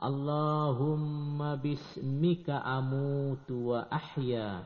Allahumma bismika amutu wa ahya